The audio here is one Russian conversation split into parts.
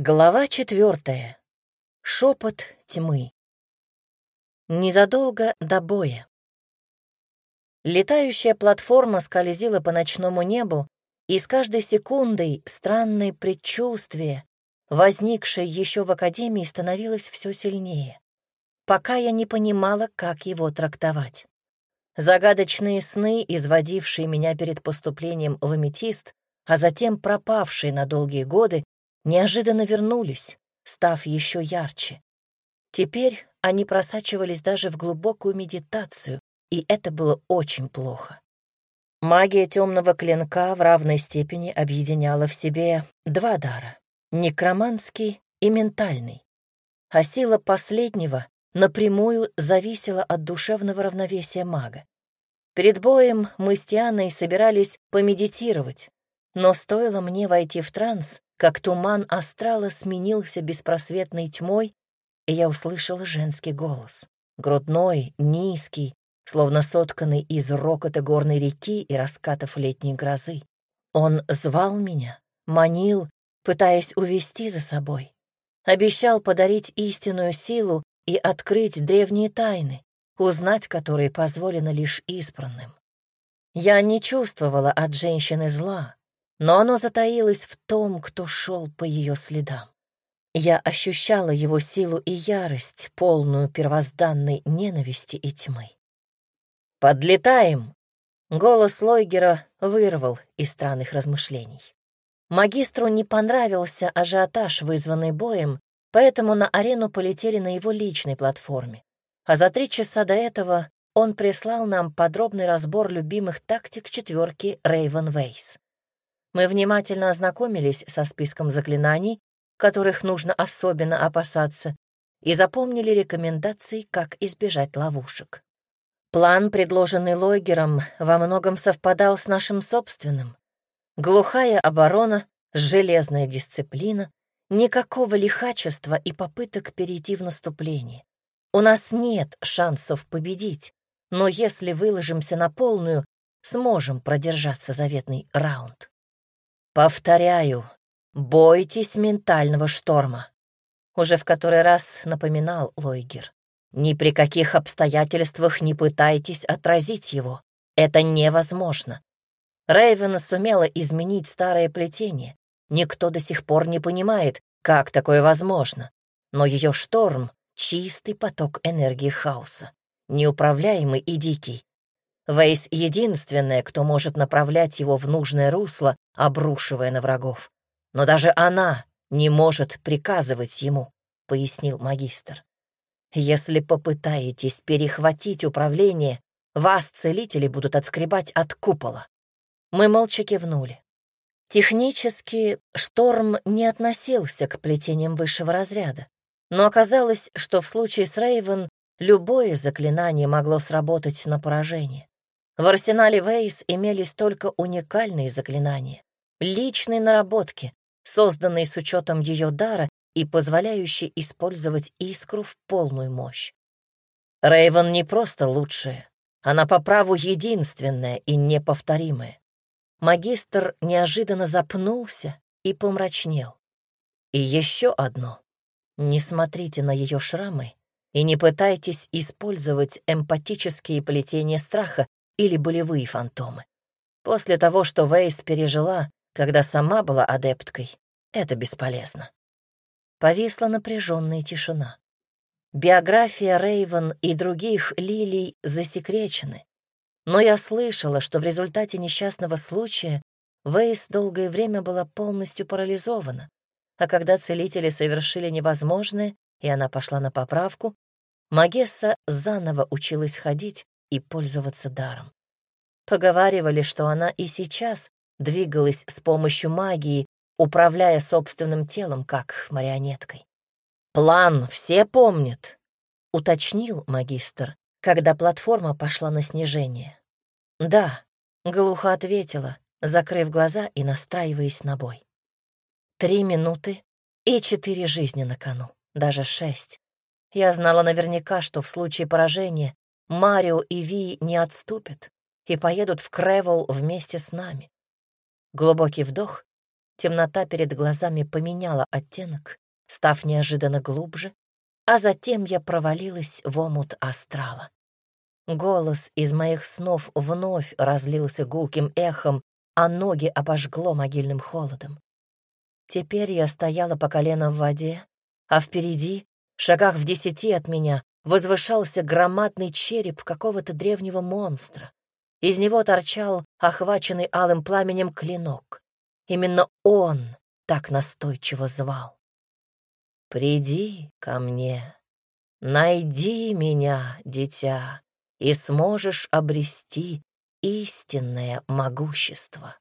Глава четвертая. Шепот тьмы. Незадолго до боя. Летающая платформа скользила по ночному небу, и с каждой секундой странное предчувствие, возникшее еще в Академии, становилось все сильнее, пока я не понимала, как его трактовать. Загадочные сны, изводившие меня перед поступлением в аметист, а затем пропавшие на долгие годы, неожиданно вернулись, став еще ярче. Теперь они просачивались даже в глубокую медитацию, и это было очень плохо. Магия темного клинка в равной степени объединяла в себе два дара — некроманский и ментальный. А сила последнего напрямую зависела от душевного равновесия мага. Перед боем мы с Тианой собирались помедитировать, но стоило мне войти в транс, как туман астрала сменился беспросветной тьмой, и я услышала женский голос. Грудной, низкий, словно сотканный из рокота горной реки и раскатов летней грозы. Он звал меня, манил, пытаясь увести за собой. Обещал подарить истинную силу и открыть древние тайны, узнать которые позволено лишь избранным. Я не чувствовала от женщины зла, но оно затаилось в том, кто шел по ее следам. Я ощущала его силу и ярость, полную первозданной ненависти и тьмы. «Подлетаем!» — голос Лойгера вырвал из странных размышлений. Магистру не понравился ажиотаж, вызванный боем, поэтому на арену полетели на его личной платформе. А за три часа до этого он прислал нам подробный разбор любимых тактик четверки Рейвен Вейс. Мы внимательно ознакомились со списком заклинаний, которых нужно особенно опасаться, и запомнили рекомендации, как избежать ловушек. План, предложенный Лойгером, во многом совпадал с нашим собственным. Глухая оборона, железная дисциплина, никакого лихачества и попыток перейти в наступление. У нас нет шансов победить, но если выложимся на полную, сможем продержаться заветный раунд. Повторяю, бойтесь ментального шторма. Уже в который раз напоминал Лойгер. Ни при каких обстоятельствах не пытайтесь отразить его. Это невозможно. Рейвен сумела изменить старое плетение. Никто до сих пор не понимает, как такое возможно. Но ее шторм — чистый поток энергии хаоса, неуправляемый и дикий. Вейс — единственная, кто может направлять его в нужное русло, обрушивая на врагов. Но даже она не может приказывать ему, — пояснил магистр. Если попытаетесь перехватить управление, вас целители будут отскребать от купола. Мы молча кивнули. Технически шторм не относился к плетениям высшего разряда, но оказалось, что в случае с Рейвен любое заклинание могло сработать на поражение. В арсенале Вейс имелись только уникальные заклинания, личные наработки, созданные с учетом ее дара и позволяющие использовать искру в полную мощь. Рейвен не просто лучшая, она по праву единственная и неповторимая. Магистр неожиданно запнулся и помрачнел. И еще одно. Не смотрите на ее шрамы и не пытайтесь использовать эмпатические плетения страха, или болевые фантомы. После того, что Вейс пережила, когда сама была адепткой, это бесполезно. Повисла напряженная тишина. Биография Рейвен и других лилий засекречены, но я слышала, что в результате несчастного случая Вейс долгое время была полностью парализована, а когда целители совершили невозможное, и она пошла на поправку, Магесса заново училась ходить и пользоваться даром. Поговаривали, что она и сейчас двигалась с помощью магии, управляя собственным телом, как марионеткой. «План все помнят», — уточнил магистр, когда платформа пошла на снижение. «Да», — глухо ответила, закрыв глаза и настраиваясь на бой. Три минуты и четыре жизни на кону, даже шесть. Я знала наверняка, что в случае поражения Марио и Ви не отступят и поедут в Кревел вместе с нами. Глубокий вдох, темнота перед глазами поменяла оттенок, став неожиданно глубже, а затем я провалилась в омут астрала. Голос из моих снов вновь разлился гулким эхом, а ноги обожгло могильным холодом. Теперь я стояла по колено в воде, а впереди, шагах в десяти от меня, возвышался громадный череп какого-то древнего монстра. Из него торчал охваченный алым пламенем клинок. Именно он так настойчиво звал. «Приди ко мне, найди меня, дитя, и сможешь обрести истинное могущество».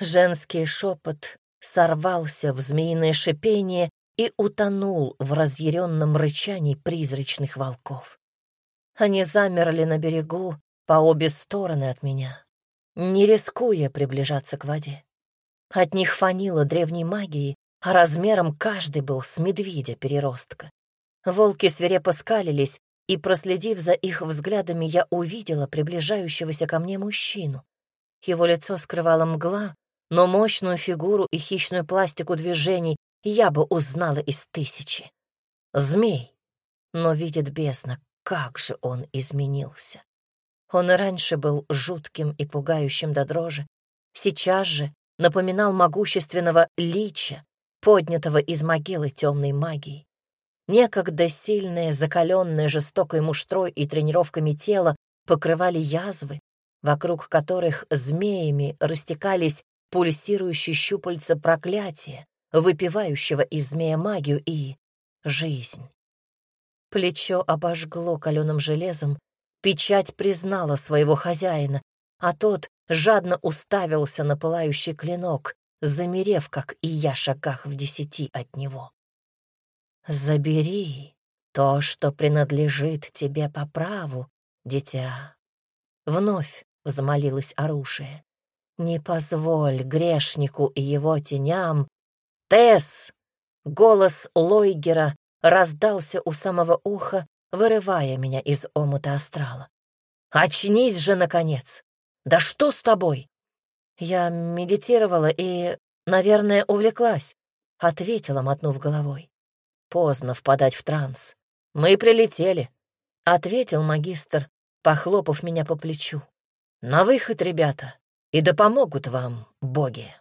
Женский шепот сорвался в змеиное шипение и утонул в разъяренном рычании призрачных волков. Они замерли на берегу по обе стороны от меня, не рискуя приближаться к воде. От них фанило древней магией, а размером каждый был с медведя-переростка. Волки свирепо скалились, и, проследив за их взглядами, я увидела приближающегося ко мне мужчину. Его лицо скрывала мгла, но мощную фигуру и хищную пластику движений я бы узнала из тысячи. Змей. Но видит бездна, как же он изменился. Он раньше был жутким и пугающим до дрожи. Сейчас же напоминал могущественного лича, поднятого из могилы темной магии. Некогда сильное, закаленное жестокой муштрой и тренировками тело покрывали язвы, вокруг которых змеями растекались пульсирующие щупальца проклятия, выпивающего из змея магию и жизнь. Плечо обожгло каленым железом, печать признала своего хозяина, а тот жадно уставился на пылающий клинок, замерев, как и я, шагах в десяти от него. «Забери то, что принадлежит тебе по праву, дитя», — вновь взмолилось оружие. «Не позволь грешнику и его теням «Тесс!» — голос Лойгера раздался у самого уха, вырывая меня из омута астрала. «Очнись же, наконец! Да что с тобой?» Я медитировала и, наверное, увлеклась, — ответила, мотнув головой. Поздно впадать в транс. Мы прилетели, — ответил магистр, похлопав меня по плечу. На выход, ребята, и да помогут вам боги.